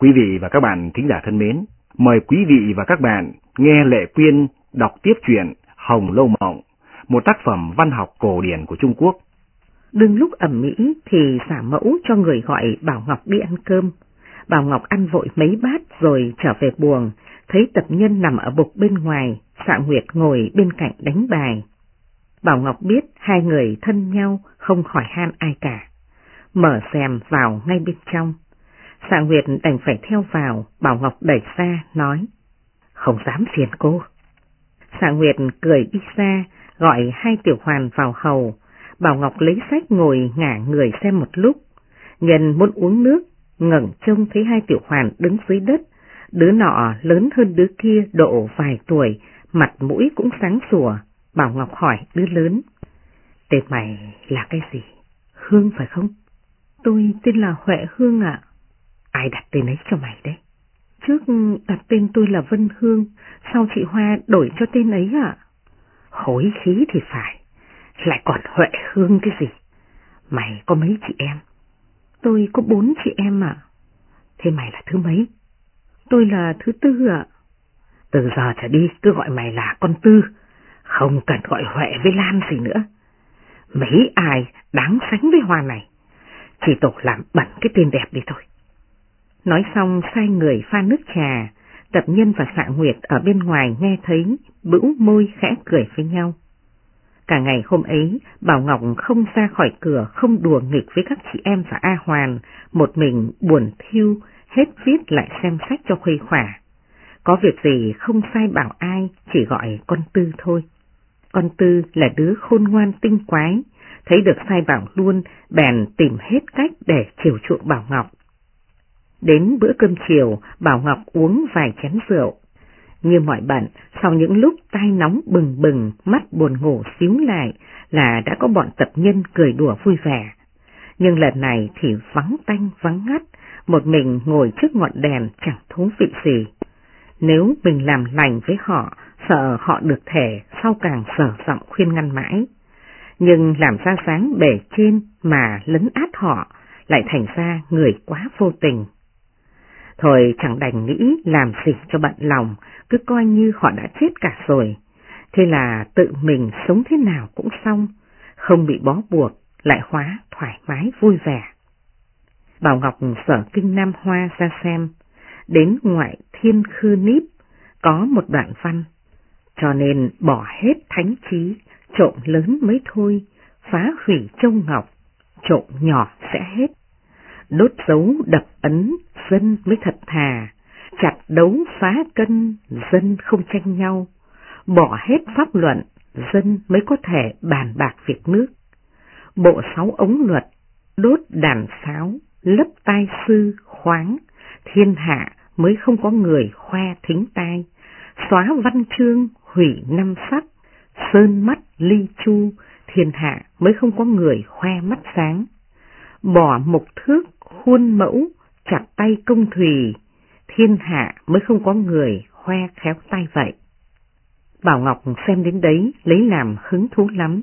Quý vị và các bạn thính giả thân mến, mời quý vị và các bạn nghe Lệ Quyên đọc tiếp truyện Hồng Lâu Mộng, một tác phẩm văn học cổ điển của Trung Quốc. Đừng lúc ẩm mỹ thì giả mẫu cho người gọi Bảo Ngọc đi ăn cơm. Bảo Ngọc ăn vội mấy bát rồi trở về buồng, thấy tập nhân nằm ở bục bên ngoài, xạ Nguyệt ngồi bên cạnh đánh bài. Bảo Ngọc biết hai người thân nhau, không hỏi han ai cả. Mở xèm vào ngay bên trong. Sạ Nguyệt đành phải theo vào, Bảo Ngọc đẩy ra, nói. Không dám phiền cô. Sạ Nguyệt cười đi ra, gọi hai tiểu hoàn vào hầu. Bảo Ngọc lấy sách ngồi ngả người xem một lúc. Nhân muốn uống nước, ngẩng trông thấy hai tiểu hoàn đứng dưới đất. Đứa nọ lớn hơn đứa kia độ vài tuổi, mặt mũi cũng sáng sủa. Bảo Ngọc hỏi đứa lớn. Tên mày là cái gì? Hương phải không? Tôi tên là Huệ Hương ạ. Ai đặt tên ấy cho mày đấy? Trước đặt tên tôi là Vân Hương, sau chị Hoa đổi cho tên ấy ạ? Hối khí thì phải, lại còn Huệ Hương cái gì? Mày có mấy chị em? Tôi có bốn chị em ạ. Thế mày là thứ mấy? Tôi là thứ tư ạ. Từ giờ trở đi cứ gọi mày là con Tư, không cần gọi Huệ với Lan gì nữa. Mấy ai đáng sánh với Hoa này, chỉ tổ làm bẩn cái tên đẹp đi thôi. Nói xong sai người pha nước trà, tập nhân và xạ nguyệt ở bên ngoài nghe thấy, bữu môi khẽ cười với nhau. Cả ngày hôm ấy, Bảo Ngọc không ra khỏi cửa, không đùa nghịch với các chị em và A Hoàn, một mình buồn thiêu, hết viết lại xem sách cho khuây khỏa. Có việc gì không sai bảo ai, chỉ gọi con Tư thôi. Con Tư là đứa khôn ngoan tinh quái, thấy được sai bảo luôn, bèn tìm hết cách để chiều chuộng Bảo Ngọc. Đến bữa cơm chiều, Bảo Ngọc uống vài chén rượu. Như mọi bạn, sau những lúc tai nóng bừng bừng, mắt buồn ngủ xíu lại là đã có bọn tập nhân cười đùa vui vẻ. Nhưng lần này thì vắng tanh vắng ngắt, một mình ngồi trước ngọn đèn chẳng thú vị gì. Nếu mình làm lành với họ, sợ họ được thể, sau càng sở giọng khuyên ngăn mãi. Nhưng làm ra sáng bể trên mà lấn át họ, lại thành ra người quá vô tình. Thôi chẳng đành nghĩ làm gì cho bận lòng, cứ coi như họ đã chết cả rồi. Thế là tự mình sống thế nào cũng xong, không bị bó buộc, lại hóa thoải mái vui vẻ. Bảo Ngọc sở kinh Nam Hoa ra xem, đến ngoại thiên khư níp, có một đoạn văn, cho nên bỏ hết thánh trí, trộm lớn mới thôi, phá hủy châu ngọc, trộm nhỏ sẽ hết. Đốt dấu đập ấn, dân mới thật thà, chặt đấu phá cân, dân không tranh nhau, bỏ hết pháp luận, dân mới có thể bàn bạc việc nước. Bộ sáu ống luật, đốt đàn sáo, lấp tai sư, khoáng, thiên hạ mới không có người khoe thính tai, xóa văn chương, hủy năm sắc, sơn mắt ly chu, thiên hạ mới không có người khoe mắt sáng. Bỏ mục thước, khuôn mẫu, chặt tay công thùy, thiên hạ mới không có người khoe khéo tay vậy. Bảo Ngọc xem đến đấy lấy làm hứng thú lắm,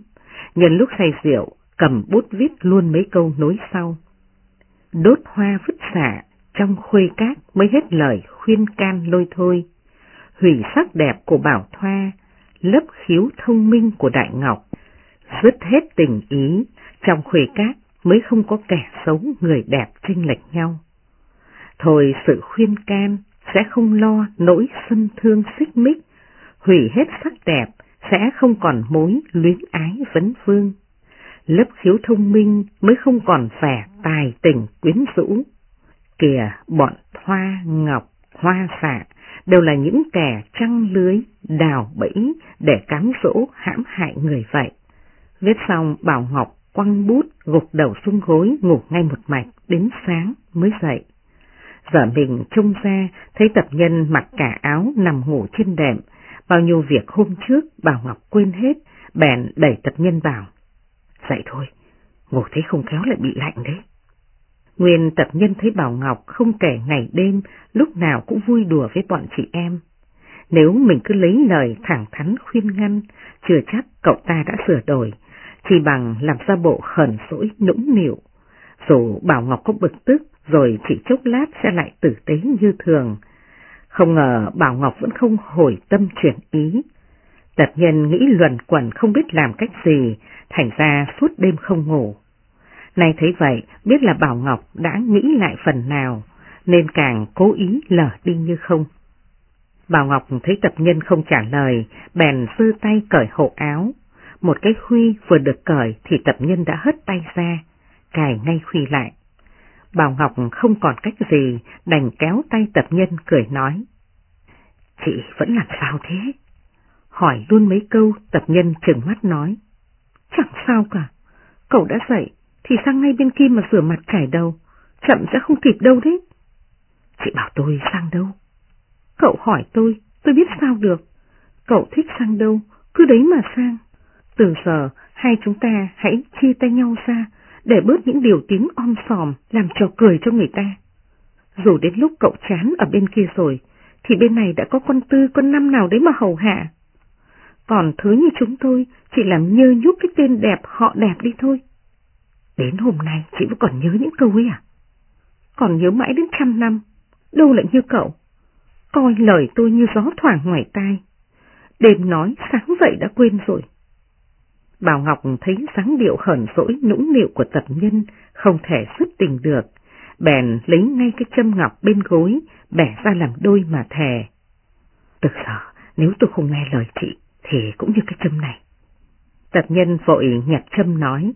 nhân lúc say rượu cầm bút viết luôn mấy câu nối sau. Đốt hoa vứt xạ, trong khuê cát mới hết lời khuyên can lôi thôi. Hủy sắc đẹp của Bảo Thoa, lấp khiếu thông minh của Đại Ngọc, dứt hết tình ý, trong khuê cát mới không có kẻ xấu người đẹp trinh lệch nhau. Thôi sự khuyên can sẽ không lo nỗi sân thương xích mích, hủy hết sắc đẹp sẽ không còn mối luyến ái vấn vương. Lớp khiếu thông minh mới không còn vẻ tài tình quyến rũ. Kìa bọn Thoa, Ngọc, Hoa xạ đều là những kẻ trăng lưới, đào bẫy để cám dỗ hãm hại người vậy. Viết xong Bảo Ngọc quăng bút gục đầu xuống gối ngủ ngay một mạch đến sáng mới dậy. Giờ mình trông ra thấy tập nhân mặc cả áo nằm ngủ trên đệm, bao nhiêu việc hôm trước Bảo Ngọc quên hết, bèn đẩy tập nhân vào. Dậy thôi, ngủ thấy không khéo lại bị lạnh đấy. Nguyên tập nhân thấy Bảo Ngọc không kể ngày đêm, lúc nào cũng vui đùa với bọn chị em. Nếu mình cứ lấy lời thẳng thắn khuyên ngăn, chưa chắc cậu ta đã sửa đổi, chỉ bằng làm ra bộ khẩn sỗi nũng nịu. Dù Bảo Ngọc có bực tức, rồi chỉ chốc lát sẽ lại tử tế như thường. Không ngờ Bảo Ngọc vẫn không hồi tâm chuyển ý. Tật nhân nghĩ luẩn quẩn không biết làm cách gì, thành ra suốt đêm không ngủ. Nay thấy vậy, biết là Bảo Ngọc đã nghĩ lại phần nào, nên càng cố ý lở đi như không. Bảo Ngọc thấy tập nhân không trả lời, bèn sư tay cởi hộ áo. Một cái khuy vừa được cởi thì tập nhân đã hất tay ra, cài ngay khuy lại. Bảo Ngọc không còn cách gì, đành kéo tay tập nhân cười nói. Chị vẫn làm sao thế? Hỏi luôn mấy câu tập nhân trừng mắt nói. Chẳng sao cả, cậu đã dậy thì sang ngay bên kia mà rửa mặt chải đầu, chậm sẽ không kịp đâu đấy. Chị bảo tôi sang đâu? Cậu hỏi tôi, tôi biết sao được. Cậu thích sang đâu, cứ đấy mà sang. Từ giờ, hai chúng ta hãy chia tay nhau ra, để bớt những điều tiếng om sòm làm trò cười cho người ta. Dù đến lúc cậu chán ở bên kia rồi, thì bên này đã có con tư con năm nào đấy mà hầu hạ. Còn thứ như chúng tôi chỉ làm nhơ nhúc cái tên đẹp họ đẹp đi thôi. Đến hôm nay chị vẫn còn nhớ những câu ấy à? Còn nhớ mãi đến trăm năm, đâu lại như cậu. Coi lời tôi như gió thoảng ngoài tai. Đêm nói sáng dậy đã quên rồi. Bảo Ngọc thấy dáng điệu hờn dỗi nũng nịu của tập nhân không thể xuất tình được, bèn lấy ngay cái châm ngọc bên gối, bẻ ra làm đôi mà thề. Từ giờ, nếu tôi không nghe lời chị, thì cũng như cái châm này. Tập nhân vội nhặt châm nói,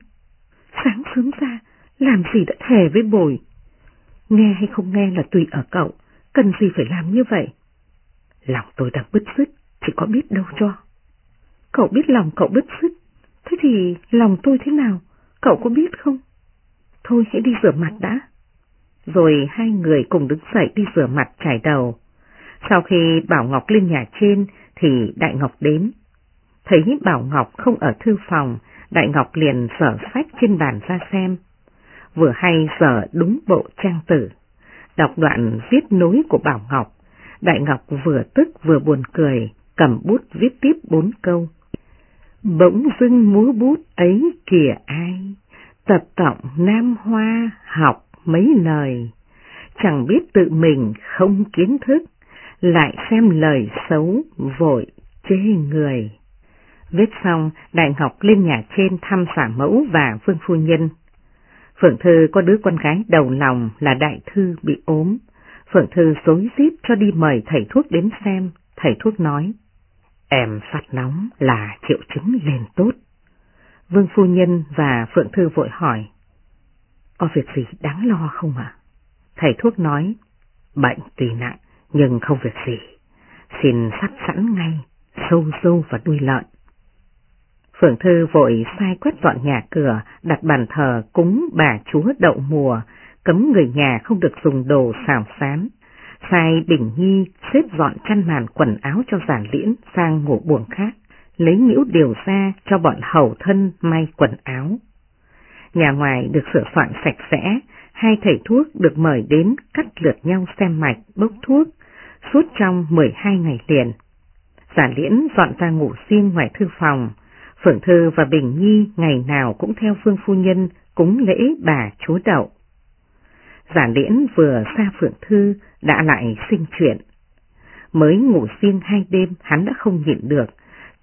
sáng sớm ra, làm gì đã thề với bồi. Nghe hay không nghe là tùy ở cậu, cần gì phải làm như vậy. Lòng tôi đang bứt rứt, chị có biết đâu cho. Cậu biết lòng cậu bứt rứt, thế thì lòng tôi thế nào, cậu có biết không? Thôi hãy đi rửa mặt đã. Rồi hai người cùng đứng dậy đi rửa mặt trải đầu. Sau khi Bảo Ngọc lên nhà trên thì Đại Ngọc đến. Thấy Bảo Ngọc không ở thư phòng, Đại Ngọc liền sở sách trên bàn ra xem. Vừa hay sở đúng bộ trang tử. Đọc đoạn viết nối của Bảo Ngọc, Đại Ngọc vừa tức vừa buồn cười, cầm bút viết tiếp bốn câu. Bỗng dưng múa bút ấy kìa ai, tập tọng Nam Hoa học mấy lời, chẳng biết tự mình không kiến thức, lại xem lời xấu vội chê người. Viết xong, Đại Ngọc lên nhà trên thăm xả mẫu và Vương Phu Nhân. Phượng Thư có đứa con gái đầu lòng là Đại Thư bị ốm. Phượng Thư dối rít cho đi mời thầy thuốc đến xem. Thầy thuốc nói, em phát nóng là triệu chứng lên tốt. Vương Phu Nhân và Phượng Thư vội hỏi, có việc gì đáng lo không ạ? Thầy thuốc nói, bệnh tùy nặng nhưng không việc gì. Xin sắt sẵn ngay, sâu dâu và đuôi lợn. Phượng Thư vội sai quét dọn nhà cửa, đặt bàn thờ cúng bà chúa đậu mùa, cấm người nhà không được dùng đồ xào xám. Sai Bình Nhi xếp dọn chăn màn quần áo cho giản liễn sang ngủ buồng khác, lấy nhiễu điều ra cho bọn hầu thân may quần áo. Nhà ngoài được sửa soạn sạch sẽ, hai thầy thuốc được mời đến cắt lượt nhau xem mạch, bốc thuốc, suốt trong 12 ngày liền. Giả liễn dọn ra ngủ riêng ngoài thư phòng, Phượng Thư và Bình Nhi ngày nào cũng theo Phương Phu Nhân cúng lễ bà chúa đậu. Giả liễn vừa xa Phượng Thư đã lại sinh chuyện. Mới ngủ riêng hai đêm hắn đã không nhịn được,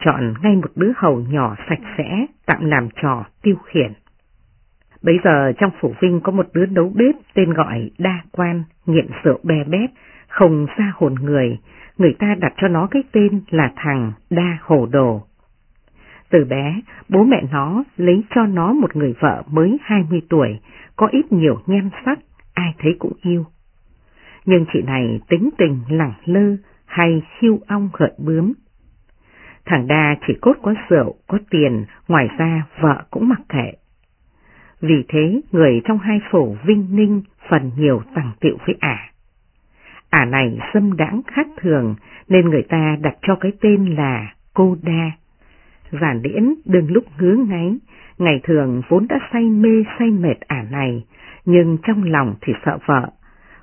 chọn ngay một đứa hầu nhỏ sạch sẽ tạm làm trò tiêu khiển. Bây giờ trong phủ vinh có một đứa nấu bếp tên gọi Đa Quan, nghiện rượu bè bét, không xa hồn người, người ta đặt cho nó cái tên là thằng Đa Hồ Đồ. Từ bé, bố mẹ nó lấy cho nó một người vợ mới 20 tuổi, có ít nhiều nhan sắc, ai thấy cũng yêu. Nhưng chị này tính tình lẳng lơ hay khiêu ong gợi bướm. Thằng Đa chỉ cốt có rượu, có tiền, ngoài ra vợ cũng mặc kệ. Vì thế người trong hai phủ Vinh Ninh phần nhiều tàng tiệu với ả. Ả này xâm đãng khác thường nên người ta đặt cho cái tên là Cô Đa. Giản điễn đừng lúc ngứa ngáy, ngày thường vốn đã say mê say mệt ả này, nhưng trong lòng thì sợ vợ,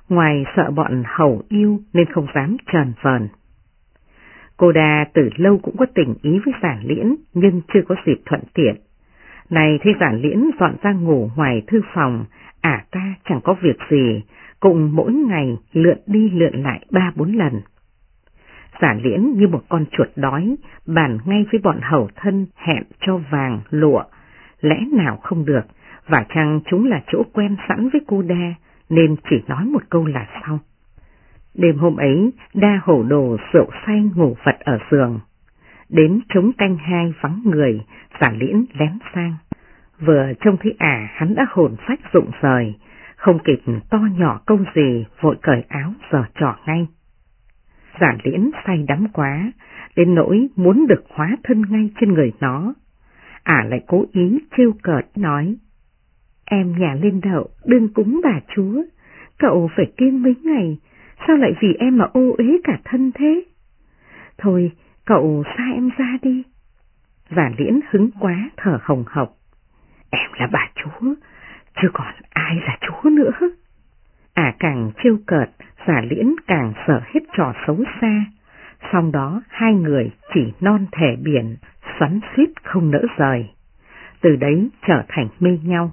ngoài sợ bọn hầu yêu nên không dám trần vờn. Cô đa từ lâu cũng có tình ý với giản liễn nhưng chưa có dịp thuận tiện. Này thấy giản liễn dọn ra ngủ ngoài thư phòng, ả ta chẳng có việc gì, cùng mỗi ngày lượn đi lượn lại ba bốn lần. Giả liễn như một con chuột đói, bàn ngay với bọn hầu thân hẹn cho vàng, lụa, lẽ nào không được, và chăng chúng là chỗ quen sẵn với cô đa, nên chỉ nói một câu là xong. Đêm hôm ấy, đa hổ đồ rượu say ngủ vật ở giường. Đến trống canh hai vắng người, giả liễn lén sang. Vừa trông thấy ả hắn đã hồn phách rụng rời, không kịp to nhỏ câu gì vội cởi áo giờ trò ngay. Giả liễn say đắm quá, đến nỗi muốn được hóa thân ngay trên người nó. Ả lại cố ý trêu cợt nói, em nhà lên đậu đừng cúng bà chúa, cậu phải kiêng mấy ngày, sao lại vì em mà ô uế cả thân thế? Thôi, cậu xa em ra đi. Giả liễn hứng quá thở hồng hộc. Em là bà chúa, chứ còn ai là chúa nữa. À càng trêu cợt, giả liễn càng sợ hết trò xấu xa. Sau đó hai người chỉ non thẻ biển, xoắn suýt không nỡ rời. Từ đấy trở thành mê nhau.